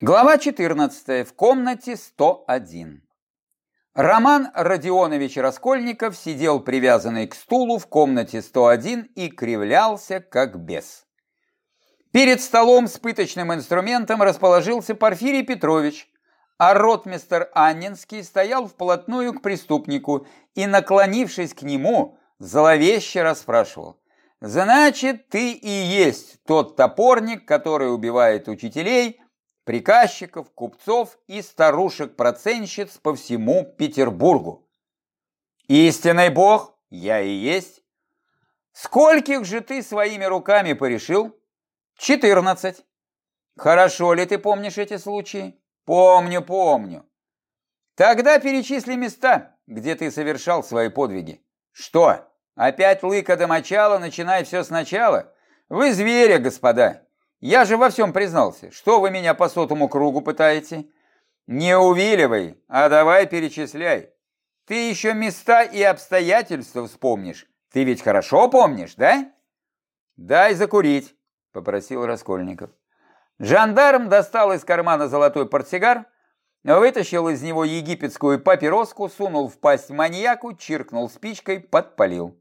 Глава 14. В комнате 101. Роман Родионович Раскольников сидел привязанный к стулу в комнате 101 и кривлялся, как бес. Перед столом с пыточным инструментом расположился Порфирий Петрович, а ротмистер Аннинский стоял вплотную к преступнику и, наклонившись к нему, зловеще расспрашивал. «Значит, ты и есть тот топорник, который убивает учителей, приказчиков, купцов и старушек-проценщиц по всему Петербургу. Истинный Бог я и есть. Скольких же ты своими руками порешил? Четырнадцать. Хорошо ли ты помнишь эти случаи? Помню, помню. Тогда перечисли места, где ты совершал свои подвиги. Что, опять лыка до мочала, начинай все сначала? Вы звери, господа. Я же во всем признался. Что вы меня по сотому кругу пытаете? Не увиливай, а давай перечисляй. Ты еще места и обстоятельства вспомнишь. Ты ведь хорошо помнишь, да? Дай закурить, попросил Раскольников. Жандарм достал из кармана золотой портсигар, вытащил из него египетскую папироску, сунул в пасть маньяку, чиркнул спичкой, подпалил.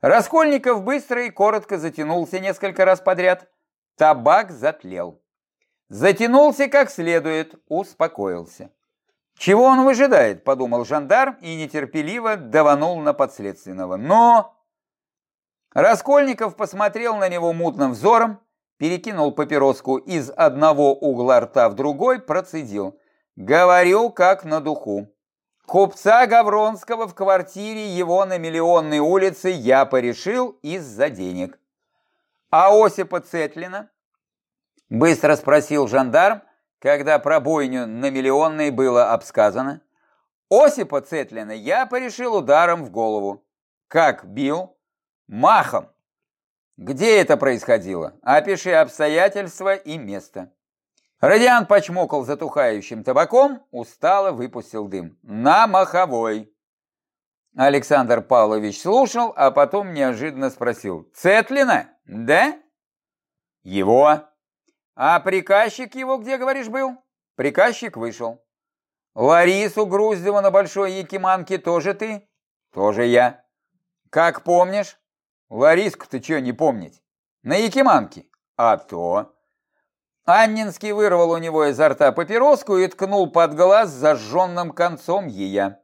Раскольников быстро и коротко затянулся несколько раз подряд, Табак затлел. Затянулся как следует, успокоился. «Чего он выжидает?» – подумал жандарм и нетерпеливо даванул на подследственного. «Но...» Раскольников посмотрел на него мутным взором, перекинул папироску из одного угла рта в другой, процедил. «Говорю, как на духу. Купца Гавронского в квартире его на Миллионной улице я порешил из-за денег. А Осипа Цетлина? Быстро спросил жандарм, когда про бойню на миллионной было обсказано. Осипа Цетлина я порешил ударом в голову. Как бил? Махом. Где это происходило? Опиши обстоятельства и место. Радиан почмокал затухающим табаком, устало выпустил дым. На маховой. Александр Павлович слушал, а потом неожиданно спросил. Цетлина? Да? Его. А приказчик его где, говоришь, был? Приказчик вышел. Ларису Груздева на Большой Якиманке тоже ты? Тоже я. Как помнишь? Лариску ты что не помнить? На Якиманке? А то. Аннинский вырвал у него изо рта папироску и ткнул под глаз зажженным концом ея.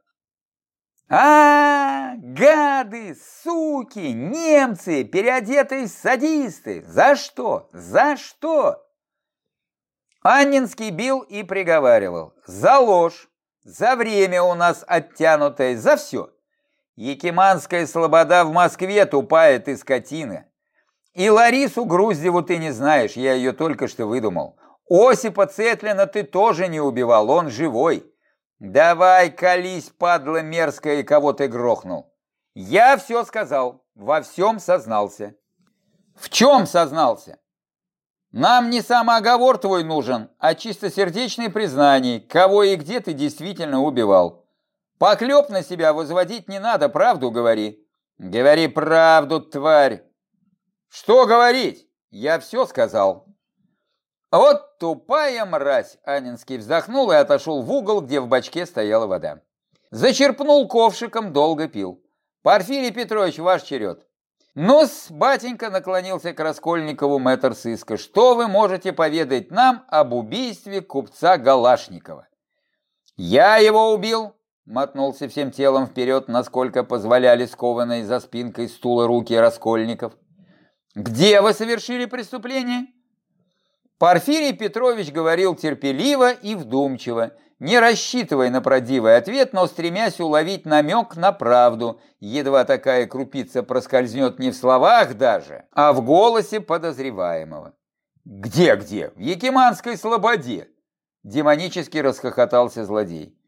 А, гады, суки, немцы, переодетые садисты. За что? За что? Аннинский бил и приговаривал. За ложь, за время у нас оттянутое, за все. Якиманская слобода в Москве тупая ты скотина. И Ларису Груздеву ты не знаешь, я ее только что выдумал. Осипа Цетлина ты тоже не убивал, он живой. «Давай, колись, падла мерзкая, кого ты грохнул!» «Я все сказал, во всем сознался». «В чем сознался?» «Нам не самооговор твой нужен, а чистосердечное признание, кого и где ты действительно убивал. Поклеп на себя возводить не надо, правду говори». «Говори правду, тварь!» «Что говорить? Я все сказал». «Вот тупая мразь!» Анинский вздохнул и отошел в угол, где в бачке стояла вода. Зачерпнул ковшиком, долго пил. «Порфирий Петрович, ваш черед!» «Ну-с!» – батенька наклонился к Раскольникову мэтр сыска. «Что вы можете поведать нам об убийстве купца Галашникова?» «Я его убил!» – мотнулся всем телом вперед, насколько позволяли скованные за спинкой стула руки Раскольников. «Где вы совершили преступление?» Порфирий Петрович говорил терпеливо и вдумчиво, не рассчитывая на правдивый ответ, но стремясь уловить намек на правду, едва такая крупица проскользнет не в словах даже, а в голосе подозреваемого. «Где-где? В Якиманской слободе!» Демонически расхохотался злодей.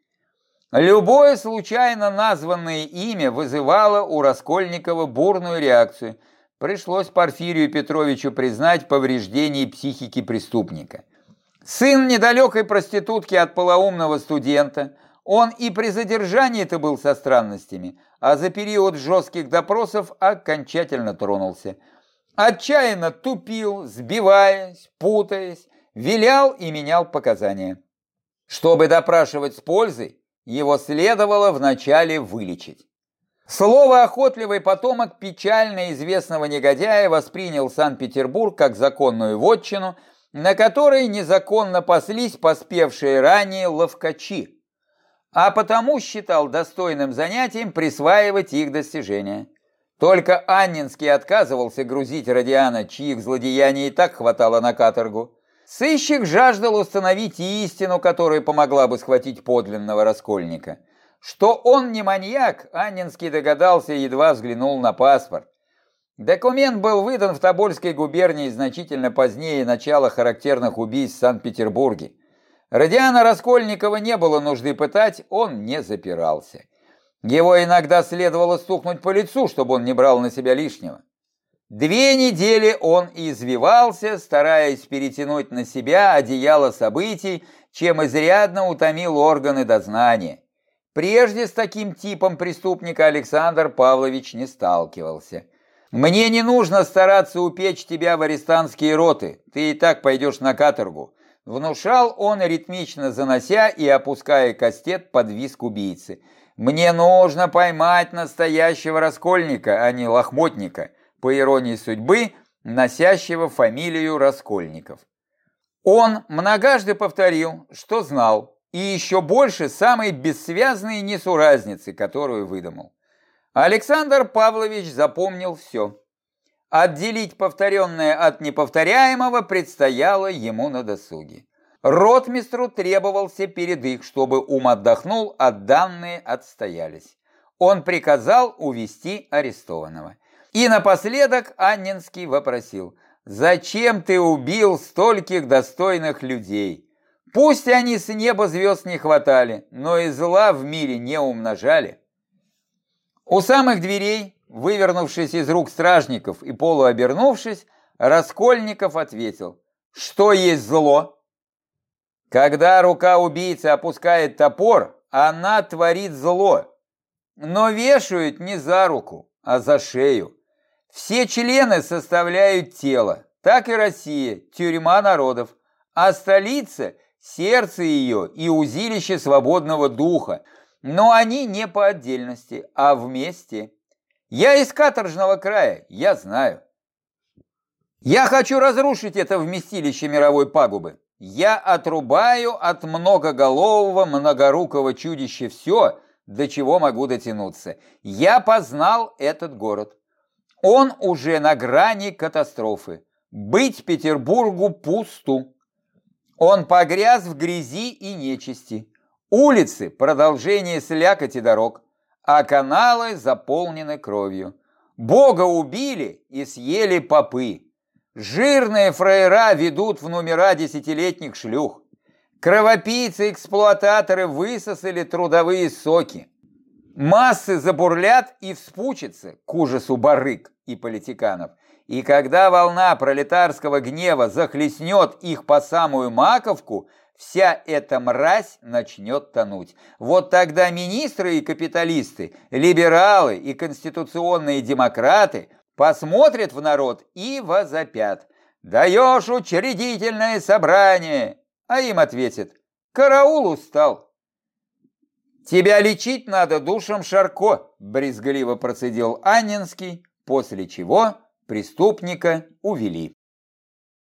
Любое случайно названное имя вызывало у Раскольникова бурную реакцию – пришлось Порфирию Петровичу признать повреждение психики преступника. Сын недалекой проститутки от полоумного студента, он и при задержании-то был со странностями, а за период жестких допросов окончательно тронулся. Отчаянно тупил, сбиваясь, путаясь, вилял и менял показания. Чтобы допрашивать с пользой, его следовало вначале вылечить. Слово «охотливый потомок» печально известного негодяя воспринял Санкт-Петербург как законную вотчину, на которой незаконно паслись поспевшие ранее ловкачи, а потому считал достойным занятием присваивать их достижения. Только Аннинский отказывался грузить Родиана, чьих злодеяний и так хватало на каторгу. Сыщик жаждал установить истину, которая помогла бы схватить подлинного раскольника. Что он не маньяк, Аннинский догадался и едва взглянул на паспорт. Документ был выдан в Тобольской губернии значительно позднее начала характерных убийств в Санкт-Петербурге. Родиана Раскольникова не было нужды пытать, он не запирался. Его иногда следовало стукнуть по лицу, чтобы он не брал на себя лишнего. Две недели он извивался, стараясь перетянуть на себя одеяло событий, чем изрядно утомил органы дознания. Прежде с таким типом преступника Александр Павлович не сталкивался. «Мне не нужно стараться упечь тебя в арестантские роты, ты и так пойдешь на каторгу», внушал он, ритмично занося и опуская кастет под виск убийцы. «Мне нужно поймать настоящего раскольника, а не лохмотника», по иронии судьбы, носящего фамилию Раскольников. Он многожды повторил, что знал, и еще больше самой бессвязной несуразницы, которую выдумал. Александр Павлович запомнил все. Отделить повторенное от неповторяемого предстояло ему на досуге. Ротмистру требовался передых, чтобы ум отдохнул, а данные отстоялись. Он приказал увести арестованного. И напоследок Аннинский вопросил, «Зачем ты убил стольких достойных людей?» Пусть они с неба звезд не хватали, но и зла в мире не умножали. У самых дверей, вывернувшись из рук стражников и полуобернувшись, Раскольников ответил, что есть зло. Когда рука убийцы опускает топор, она творит зло, но вешают не за руку, а за шею. Все члены составляют тело, так и Россия, тюрьма народов, а столица – сердце ее и узилище свободного духа, но они не по отдельности, а вместе. Я из каторжного края, я знаю. Я хочу разрушить это вместилище мировой пагубы. Я отрубаю от многоголового, многорукого чудища все, до чего могу дотянуться. Я познал этот город. Он уже на грани катастрофы. Быть Петербургу пусту. Он погряз в грязи и нечисти. Улицы – продолжение слякоти дорог, а каналы заполнены кровью. Бога убили и съели попы. Жирные фраера ведут в номера десятилетних шлюх. Кровопийцы-эксплуататоры высосали трудовые соки. Массы забурлят и вспучатся к ужасу барыг и политиканов – и когда волна пролетарского гнева захлестнет их по самую маковку, вся эта мразь начнет тонуть. Вот тогда министры и капиталисты, либералы и конституционные демократы посмотрят в народ и возопят. «Даешь учредительное собрание!» А им ответят «Караул устал». «Тебя лечить надо душем Шарко», – брезгливо процедил Аннинский, после чего Преступника увели.